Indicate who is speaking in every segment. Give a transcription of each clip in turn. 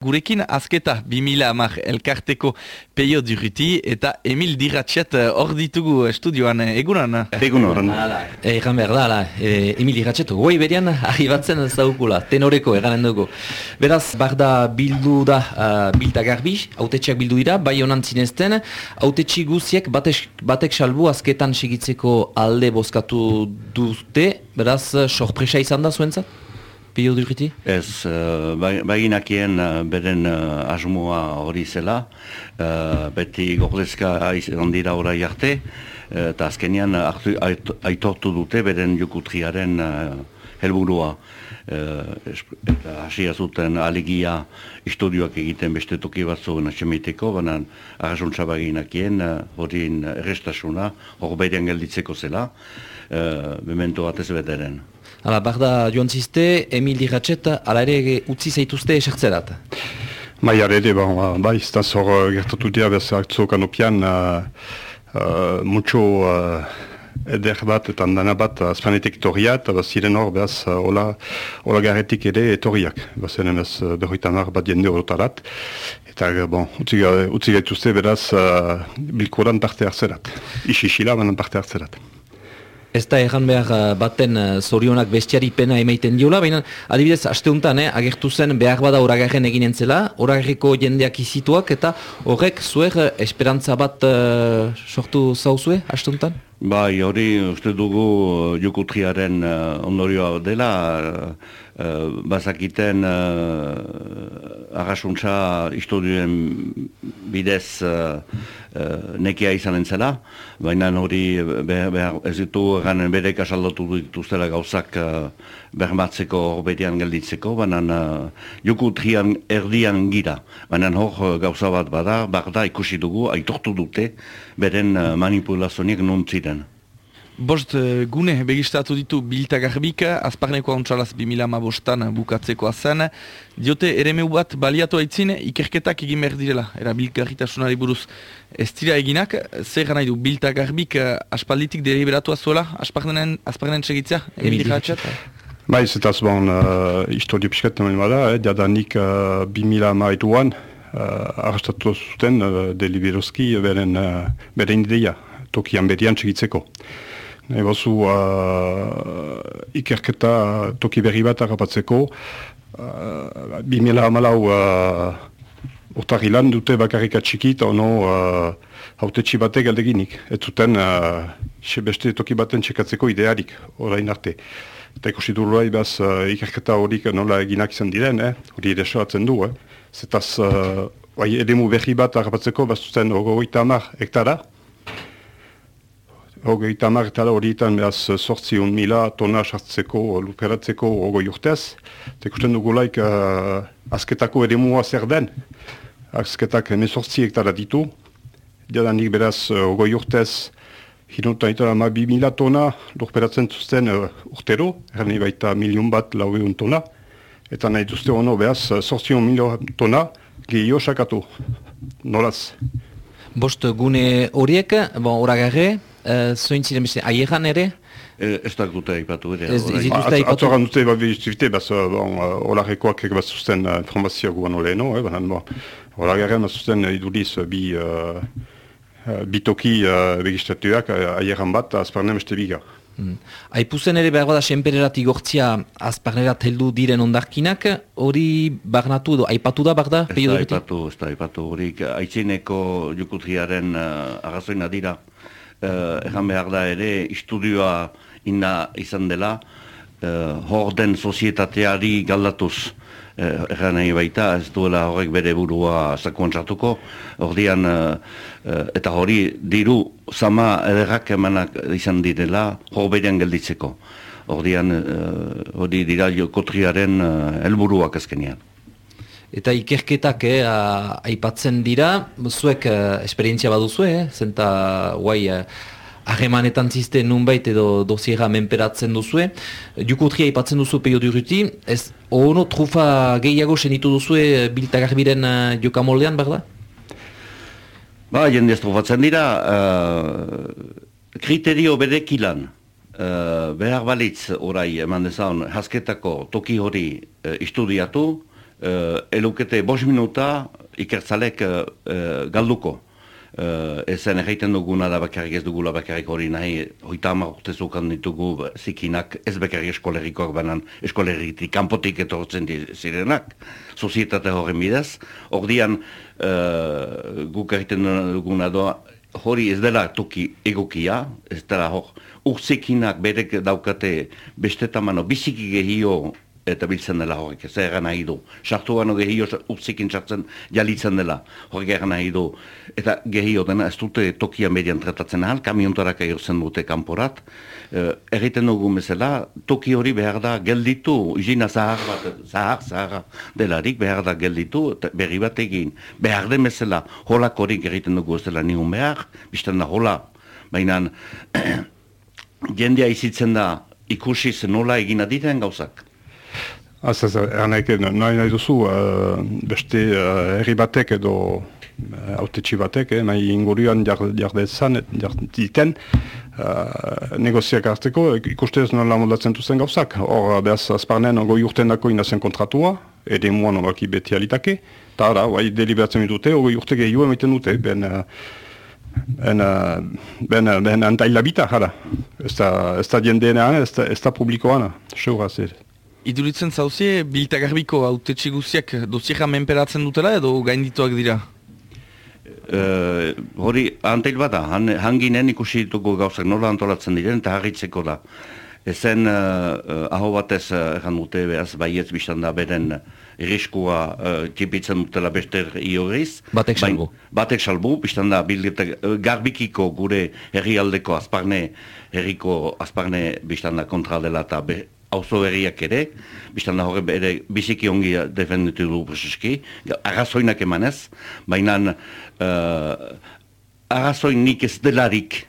Speaker 1: Gurekin azketa 2000 amak elkarteko peio duriti eta Emil Diratxet eh, hor ditugu estudioan eh, egunan.
Speaker 2: Egunan.
Speaker 3: Egan behar da, e, Emil Diratxet, guai berian ahi batzen zaukula, tenoreko eganen dugu. Beraz, barda bildu da uh, bilda garbi, autetxeak bildu dira, bai honan zinezten, autetxi guziek batek, batek salbu azketan segitzeko alde bozkatu dute, beraz, sorpresa izan da zuentzat? Pio duriti?
Speaker 2: Ez, uh, baginakien uh, beren uh, asmoa hori zela, uh, beti gordezka izan dira orai arte, eta azkenian aitortu dute beren jukutriaren uh, helburua. Uh, eta hasia zuten aligia istudioak egiten beste toki batzu natxemiteko, baina arrasuntza baginakien uh, hori errestasuna, hor berean gelditzeko zela, uh, memento bat ez bederen.
Speaker 3: Hala, barda joan ziste, Emil Diratxet, ala ere utzi zaituzte esertzerat?
Speaker 4: Bai, ere, ba, ba, bai, ez da zor uh, gertatu dira, bez hartzo kanopian, uh, uh, mutxo uh, eder bat eta dana bat azpanetik etorria, eta ziren hor, behaz, uh, ola, ola garretik ere etorriak. Bazen emez, uh, berroitan bat jende horotarat. Eta, bon, utzi, utzi gaituzte, beraz, uh, bilkoran parte hartzerat. Isi-isila, banan parte hartzerat.
Speaker 3: Ez da egan behar uh, baten uh, zorionak bestiari pena emaiten diola, baina adibidez, asteuntan, eh, agertu zen behar bada horagarren egin entzela, horagarriko jendeak izituak, eta horrek zuer uh, esperantza bat uh, sortu zauzue, asteuntan?
Speaker 2: Bai, hori uste dugu jukutriaren ondorioa dela, uh, bazakiten uh, arrasuntza istudioen bidez uh, uh, nekia izan entzela, baina hori behar, behar, ez ditu ganen bere kasaldatu dituztela gauzak uh, bermatzeko horbetean gelditzeko, baina uh, jukutrian erdian gira, baina hor gauza bat bada, barda ikusi dugu, aitortu dute, beren uh, manipulazioniek nuntziren.
Speaker 1: Bost eh, gune begistatu ditu bilta garbik, azparneko hauntsalaz 2000 bostan bukatzeko zen. Diote ere bat baliatu haitzin ikerketak egin behar direla, era bilgarritasunari buruz. Ez dira eginak, zer nahi du bilta garbik eh, aspalditik deliberatu azuela, azparnen, azparnen segitzea, Emil Ratxat?
Speaker 4: Bai, zetaz bon, uh, historio piskat temen bada, eh, diadanik uh, 2000 maituan, uh, arrastatu zuten uh, deliberozki beren, uh, beren ideia, tokian berian segitzeko. Bazu uh, ikerketa toki berri bat agapatzeko, uh, bi mila amalau uh, urtari lan dute bakarrik atxikit, ono uh, haute txibatek aldeginik. Ez zuten uh, beste toki baten txekatzeko idearik, orain arte. Eta ikusi du luai behaz uh, ikerketa horik nola eginak izan diren, eh? hori ere soatzen du. Eh? Zetaz, uh, bai, edemu berri bat agapatzeko, bazuten ogoita amar hektara, Hogeita marretara horietan behaz sortzion mila tona sartzeko, luperatzeko ogoi urtez. Tekusten dugulaik uh, azketako ere mua zer den. Azketak emezortzi hektara ditu. Diadanik beraz ogoi urtez hinutan itara ma bi mila tona luperatzen zuzten uh, urtero. Erni baita milion bat lau egun tona. Eta nahi duzte hono behaz sortzion mila tona gehiago sakatu. Nolaz?
Speaker 3: Bost gune horiek, bon, oragarre, uh, zoin ziren beste, aieran ere?
Speaker 2: E, ez da dute ipatu ere.
Speaker 3: Ez dituzte ipatu?
Speaker 4: Atzoran dute bat bizitibite, baz, bon, olarekoak bat zuzten uh, informazioa guan oleno, eh, banan, bon, olagarren bat zuzten iduriz bi, uh, bitoki uh, begistatuak, aieran bat, azparnen beste biga.
Speaker 3: Hmm. Aipuzen ere behar bada senpererat igortzia azparnerat heldu diren ondarkinak, hori barnatu edo, aipatu da barda?
Speaker 2: Ez da aipatu, ez da aipatu, hori aitzineko jukutriaren uh, agazoina dira uh, egan behar da ere, istudioa inda izan dela, uh, hor den sozietateari galdatuz, uh, egan nahi baita, ez duela horrek bere burua zakuantzatuko, hor dian, eta hori diru sama ederrak emanak izan direla, hor berean gelditzeko. Hor dian, hori dira jokotriaren helburuak ezkenean.
Speaker 3: Eta ikerketak eh, aipatzen dira, zuek eh, esperientzia baduzue, eh? zenta guai eh, ahemanetan ziste nunbait edo dosiera menperatzen duzue. Jukutria aipatzen duzu peio duruti, ez ono trufa gehiago senitu duzue eh, biltagarbiren uh, jokamoldean, berda?
Speaker 2: Ba, jende trufatzen dira, uh, kriterio bedekilan. Uh, behar balitz orai eman dezan, hasketako toki hori uh, istudiatu, uh, elukete bos minuta ikertzalek uh, galduko. Uh, ezen egiten duguna da bakarrik ez dugula bakarrik hori nahi, hoita hamar urte zukan ditugu zikinak ez bakarrik eskolerikoak banan eskolerritik kanpotik etortzen zirenak, sozietate horren bidez. Ordian uh, guk egiten duguna doa, hori ez dela toki egokia, ez dela hor, urzikinak berek daukate bestetamano biziki gehio eta biltzen dela horrek, ez egan nahi du. Sartu gano gehio utzikin sartzen jalitzen dela, horrek egan nahi du. Eta gehio dena ez dute tokia median tratatzen ahal, kamiontarak egirzen dute kanporat. Eh, egiten dugu mesela, toki hori behar da gelditu, izina zahar bat, zahar, zahar delarik behar da gelditu, berri bat egin. Behar den mesela, holak hori egiten dugu ez dela nigun behar, bizten da hola, baina jendea izitzen da ikusi nola egina diten gauzak.
Speaker 4: Az ez, ernaik, nahi nahi duzu, uh, beste uh, herri batek edo uh, autetxi batek, eh, nahi ingurian jardezan, jarditen, uh, negoziak hartzeko, ikuste ez nola moldatzen duzen gauzak. Hor, behaz, azparnen, goi urten dako inazen kontratua, ere muan horaki beti alitake, eta ara, bai, deliberatzen dute, goi urte gehiu emaiten dute, ben... Uh, Ben, ben, ben antaila bita, jara. Ez da, ez da jendeena, ez da, ez da publikoana. Seura, zer.
Speaker 1: Iduritzen zauzie, biltagarbiko haute txiguziak dosiera menperatzen dutela edo gaindituak dira?
Speaker 2: Uh, hori, anteil bada, han, hanginen ikusi ditugu gauzak nola antolatzen diren eta harritzeko da. Ezen uh, aho batez erran dute behaz baietz biztan da beren iriskua uh, tipitzen dutela beste ioriz.
Speaker 3: Batek salbu.
Speaker 2: batek salbu, biztan da garbikiko gure herrialdeko azparne, herriko azparne biztan da kontra dela eta auzo berriak ere, biztan da horre bere biziki ongi defenditu du preseski, arrazoinak emanez, baina uh, arrazoinik ez delarik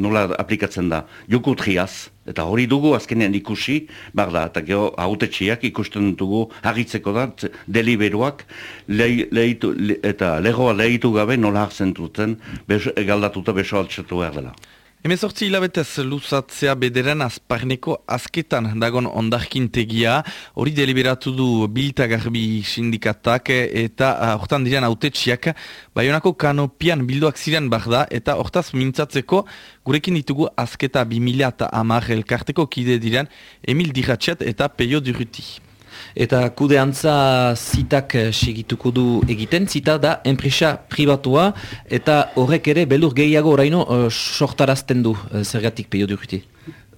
Speaker 2: nola aplikatzen da, joko triaz, eta hori dugu azkenean ikusi, bar da, eta geho hautetxiak ikusten dugu harritzeko da, deliberuak, le, eta legoa lehitu gabe nola hartzen duten, galdatuta beso altxatu behar dela.
Speaker 1: Hemezortzi hilabetez luzatzea bederen azparneko azketan dagon ondarkintegia, hori deliberatu du bilta garbi sindikatak eta ah, hortan diren autetxiak, baionako kanopian bilduak ziren da eta hortaz mintzatzeko gurekin ditugu azketa 2000 eta elkarteko kide diren Emil Diratxet eta Peio Duruti.
Speaker 3: Eta kude antza zitak eh, segituko du egiten, zita da enpresa pribatua eta horrek ere belur gehiago oraino uh, sortarazten du uh, zergatik peio duruti.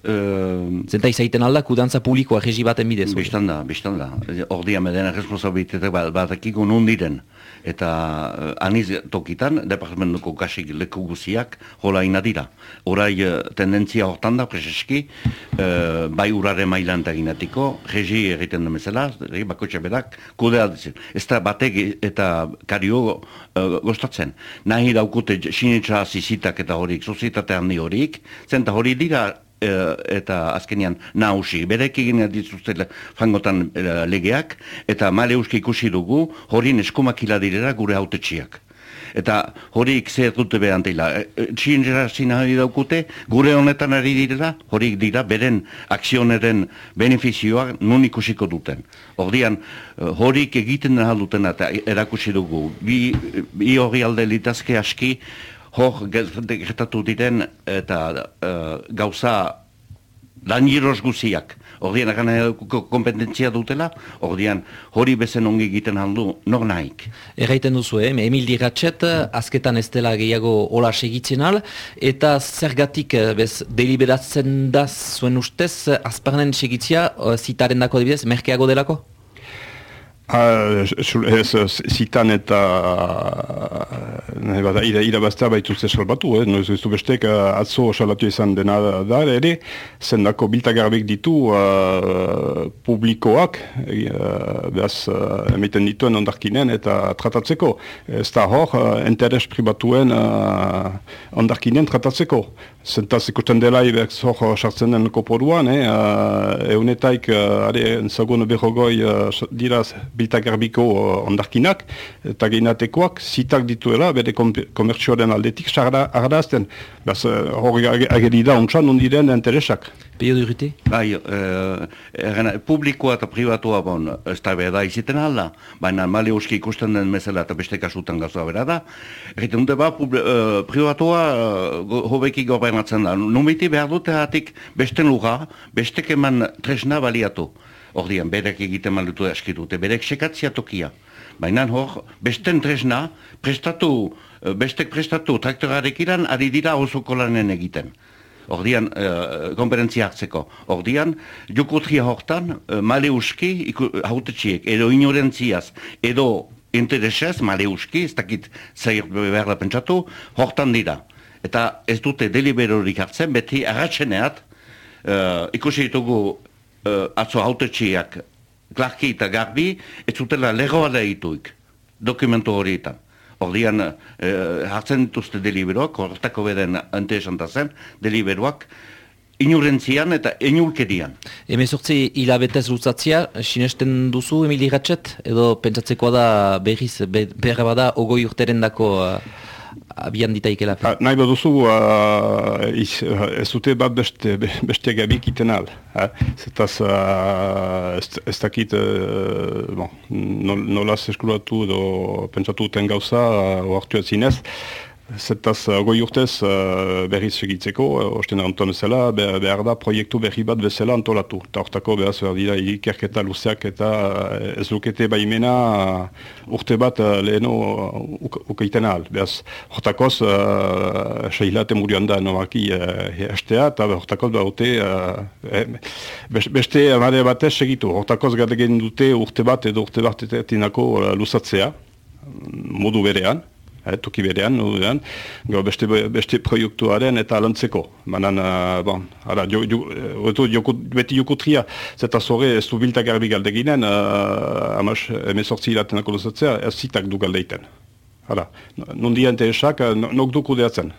Speaker 3: Uh, Zenta izaiten alda kudeantza publikoa regi baten bidez.
Speaker 2: Bistan da, bistan da. Ordia medena responsabilitetak bat, bat akiko nundiren eta uh, aniz tokitan, departamentuko kasik leku guziak, hola ina dira. Horai uh, tendentzia hortan da, prezeski, uh, bai urare mailan taginatiko, regi egiten da mesela, bako txabedak, kude alditzen. Ez da batek eta kario uh, gostatzen. Nahi daukute sinitza zizitak eta horik, sozietate handi horik, zenta hori dira E, eta azkenian nausi, berek egin dituzte fangotan e, legeak, eta male euski ikusi dugu, hori neskumakila direra gure autetxiak. Eta horik zer dute behar antila. E, txinera zina daukute, gure honetan ari direla, horik dira beren akzioneren beneficioa nun ikusiko duten. Hordian, horik egiten duten eta erakusi dugu. Bi, bi hori alde litazke aski, hor gertatu diren eta uh, gauza laniros guziak. Ordian agan kompetentzia dutela, ordian hori bezen ongi egiten handu nor nahik.
Speaker 3: Erraiten duzu, eh? Emil Diratxet, azketan ez dela gehiago hola segitzen al, eta zergatik eh, bez deliberatzen da zuen ustez, azparnen segitzia, eh, zitaren dako dibidez, merkeago delako?
Speaker 4: Ah, ez, zitan eta nahi bat, ira, irabaztea baitu ze salbatu, eh? noiz ez bestek atzo salatu izan dena da, ere, zendako biltagarbek ditu uh, publikoak, uh, behaz, uh, emiten dituen ondarkinen eta tratatzeko. Ez da hor, uh, interes pribatuen uh, ondarkinen tratatzeko. Zentaz ikusten dela ibek hor sartzen den koporuan, eh? uh, eunetaik, uh, are, behogoi uh, diraz, biltagarbiko uh, ondarkinak, eta geinatekoak zitak dituela, bere komertzioaren aldetik, sarra ardazten. Baz, uh, hori ageri da, untsan, undiren interesak.
Speaker 3: Pio durite?
Speaker 2: Bai, e, publikoa eta privatua bon, ez da bera iziten alda, baina mali uski ikusten den mesela eta beste kasutan gauza bera da. Egiten dute ba, uh, privatua uh, hobeki gobernatzen da. Numiti behar dute hatik beste luga, beste keman tresna baliatu. Ordian, berek egiten malutu eskidute, berek sekatzia tokia. Baina hor, besten tresna, prestatu, bestek prestatu traktorarek iran, ari dira oso kolanen egiten ordian uh, konferentzia hartzeko. Ordian, jokotria hortan, uh, male uski, hautetxiek, edo ignorentziaz, edo interesez, male uski, ez dakit zair behar da pentsatu, hortan dira. Eta ez dute deliberorik hartzen, beti agatzeneat, uh, ikusi ditugu uh, atzo hautetxiak, klarki eta garbi, ez zutela legoa da ituik, dokumentu horietan. Ordian, eh, hartzen dituzte deliberoak, horretako beden antesanta zen, deliberoak, inurentzian eta inurkedian.
Speaker 3: Hemen sortzi hilabetez lutzatzia, sinesten duzu Emili Gatxet, edo pentsatzekoa da berriz, behar bada ogoi urteren dako uh, abian ditaikela.
Speaker 4: Ah, nahi bat duzu, uh, ez dute bat beste, beste gabik iten al. Eh? Zetaz, uh, ez, ez dakit, uh, bon, nolaz eskuratu edo pentsatu ten gauza, uh, oartu zinez, Zetaz, uh, goi urtez uh, berriz segitzeko, uh, osten antoan bezala, behar da proiektu berri bat bezala antolatu. Eta hortako behaz behar dira ikerketa luzeak eta uh, ez lukete baimena uh, urte bat uh, leheno uh, ukaiten ahal. Behaz, hortakoz, uh, seilate murioan da nomaki uh, estea, eta hortakoz behar uh, eh, beste amare batez segitu. Hortakoz gadegen dute urte bat edo urte bat etinako uh, luzatzea, modu berean eh, toki berean, nudean, beste, beste proiektuaren eta alantzeko. Manan, uh, bon, ara, jo, jo, jo, jo, beti jokutria, zeta zore ez du biltak garbi galdeginen, uh, amas, emezortzi hilatenako luzatzea, ez zitak du galdeiten. Hala, nondian teesak, nok duku deatzen.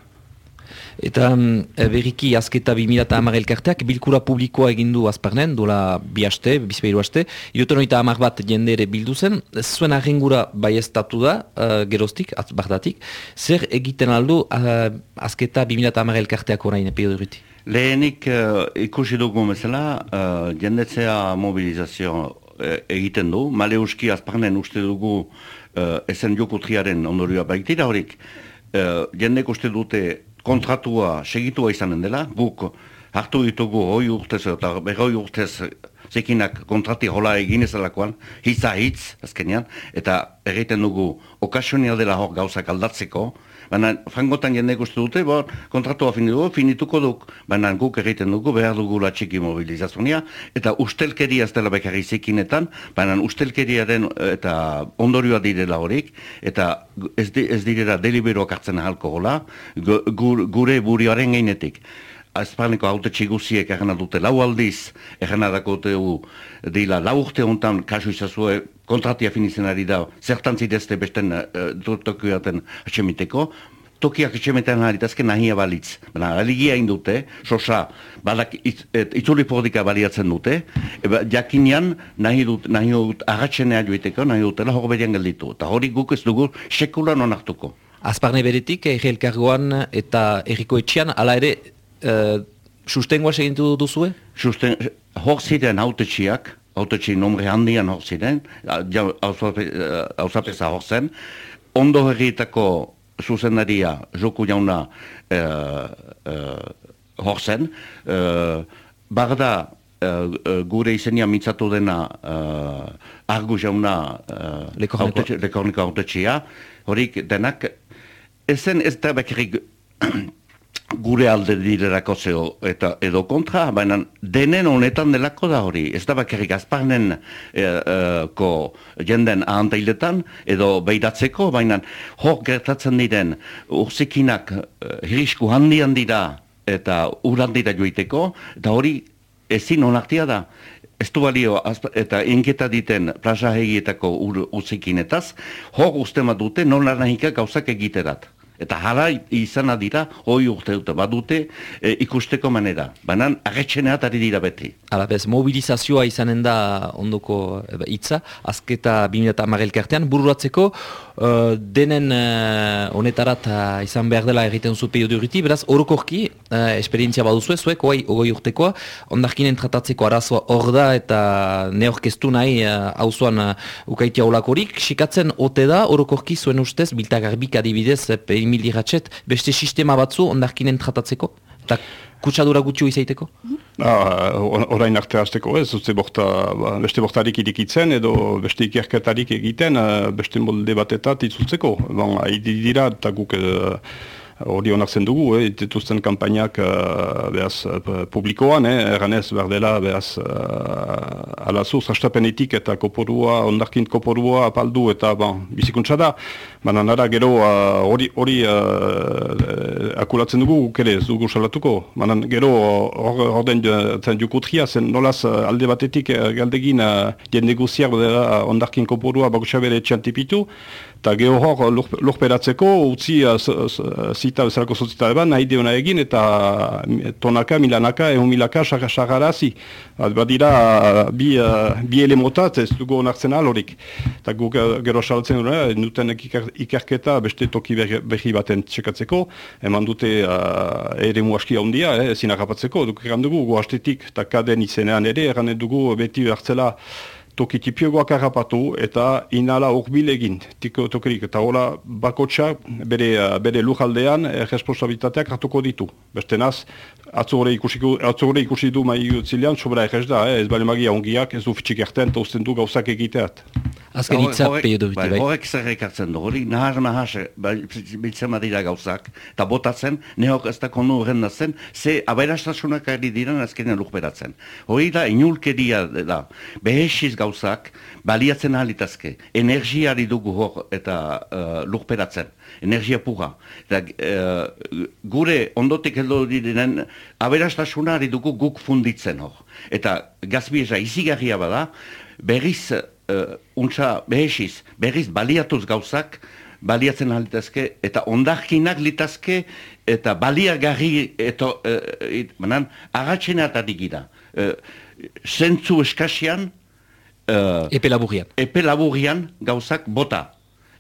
Speaker 3: Eta um, berriki azketa 2000 eta hamar elkarteak bilkura publikoa egindu azparnen, dola bi haste, bizpeiru haste, iroten oita hamar bat jende ere bildu zen, zuen arrengura bai da, uh, geroztik, azbardatik, zer egiten aldu uh, azketa 2000 eta hamar elkarteak orain, epio duruti?
Speaker 2: Lehenik uh, ikusi dugu mesela, uh, jendetzea mobilizazio egiten du, male uski azparnen uste dugu uh, esen jokutriaren ondorioa baitira horik, uh, jendek uste dute kontratua segitua izanen dela, guk hartu ditugu hoi urtez eta berroi urtez zekinak kontrati hola egin ezalakoan, hitza hitz, azkenean, eta egiten dugu okasionia dela hor gauzak aldatzeko, baina frangotan jende uste dute, bo, kontratua finitu, finituko duk, baina guk egiten dugu behar dugu la txiki mobilizazionia, eta ustelkeria ez dela bekarri zekinetan, baina ustelkeria den eta ondorioa direla horik, eta ez, di, ez direla deliberoak hartzen ahalko gola, gure burioaren gainetik. Azparneko haute txiguziek egana dute lau aldiz, egana dako dila lau urte honetan kasu izazue kontratia finitzen ari da, zertan zidezte besten uh, tokioaten atxemiteko, tokiak atxemitean ari tazken nahia balitz. Baina, aligia indute, sosa, badak itzuli pordika baliatzen dute, eba, jakinean nahi dut, nahi dut agatxenea joiteko, nahi dutela hori berian gelditu. Eta hori guk ez dugu sekulan onartuko.
Speaker 3: Azparne beretik, erri elkargoan eta erriko etxian, ala ere, uh, sustengoa segintu duzue?
Speaker 2: Susten, hor ziren autetxiak, autetxi nomre handian hor ziren, hausapesa hor zen, ondo herrietako zuzenaria joku jauna uh, uh, hor zen, uh, barda uh, gure izenia mitzatu dena uh, argu jauna uh, lekorniko autetxia, horik denak, ezen ez da bekirik gure alde direrako zeo eta edo kontra, baina denen honetan delako da hori. Ez da bakarrik azparnen e, ko jenden ahantailetan edo behidatzeko, baina hor gertatzen diren urzikinak e, hirisku handian dira eta urandira joiteko, eta hori ezin onartia da. Ez du balio eta inketa diten plaza hegietako urzikinetaz, hor ustema dute non nahika gauzak egiterat Eta hala izan dira, hoi urte dute badute e, ikusteko manera. Baina agetxeneat ari dira beti.
Speaker 3: Hala bez, mobilizazioa izanen da ondoko e, hitza, azketa 2000 elkartean, bururatzeko uh, denen uh, honetarat uh, izan behar dela egiten zu duriti, beraz, orokorki, uh, esperientzia baduzu zuek, oi, ogoi urtekoa, ondarkinen tratatzeko arazoa hor da eta neorkeztu nahi hauzuan uh, uh, ukaitia olakorik, sikatzen ote da, orokorki zuen ustez, biltagarbik adibidez, Emil Iratxet, beste sistema batzu ondarkinen tratatzeko? Eta kutsadura gutxu izaiteko?
Speaker 4: Ah, orain arte hasteko ez, zutze borta, ba, beste bortarik irikitzen edo beste ikerketarik egiten uh, beste molde batetat itzultzeko. Bon, dira eta guk uh, hori onartzen dugu, eh, dituzten kampainak uh, behaz uh, publikoan, eh, erganez behar dela behaz uh, alazu, zastapenetik eta koporua, ondarkin koporua apaldu eta bon, bizikuntza da, baina nara gero hori uh, hori uh, akulatzen dugu guk ere ez dugu salatuko, baina gero hor den zen jukutria zen nolaz alde batetik galdegin uh, jen negoziar dela ondarkin koporua bakutsa txantipitu, eta geho hor lurperatzeko utzi uh, zita bezalako zotzita eban, nahi deuna egin eta tonaka, milanaka, egun milaka sagarazi. Badira bi, bi elemotat ez dugu onartzen alorik. Eta gu gero saltzen duen, nuten ikerketa beste toki behi baten txekatzeko, eman dute uh, ere muaski handia, eh, ezin agapatzeko, duk egan dugu, gu eta kaden izenean ere, egan dugu beti hartzela tokitipiogoak harrapatu eta inala urbil egin tiko tokirik. Eta hola bakotxa bere, uh, bere lujaldean eh, responsabilitateak hartuko ditu. Beste naz, atzore ikusi du mai utzilean, sobra egez da, eh, ez bale magia ongiak, ez du fitxik erten, eta usten du gauzak egiteat.
Speaker 3: Azken hitza peio du
Speaker 2: bai. Horrek zer ekartzen du, hori nahar nahar, bai, biltzen badira gauzak, eta botatzen, nehok ez da konu horren zen, ze aberastasunak ari diren azkenean lukberatzen. Hori da, inulkeria da, behesiz gauzak, baliatzen ahalitazke, energiari dugu hor eta uh, lukberatzen, energia puga. Eta, uh, gure ondotik heldu diren, aberastasuna ari dugu guk funditzen hor. Eta gazbieza izigarria bada, berriz uh, untsa behesiz, berriz baliatuz gauzak, baliatzen alitazke, eta ondarkinak litazke, eta baliagarri, eta, uh, it, manan, gira. Uh, zentzu eskasian,
Speaker 3: uh, epe laburian.
Speaker 2: Epe laburian gauzak bota.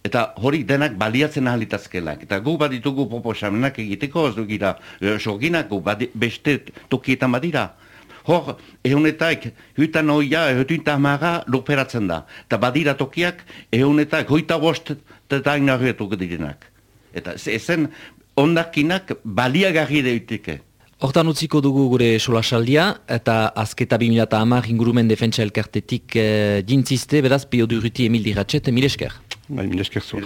Speaker 2: Eta hori denak baliatzen ahalitazkelak. Eta gu baditugu proposamenak egiteko, ez dugira, sorginak, gu beste tokietan badira. Hor, ehunetak, huitan oia, huitan amaga, luperatzen da. Eta badira tokiak, ehunetak, hoita bost, eta inarrietuk direnak. Eta ezen, ondakinak baliagarri deitike.
Speaker 3: Hortan utziko dugu gure solasaldia, eta azketa 2000 hamar ingurumen defentsa elkartetik e, jintziste, beraz, biodurriti Emil Diratxet, mil esker.
Speaker 4: Bai, mil esker zu.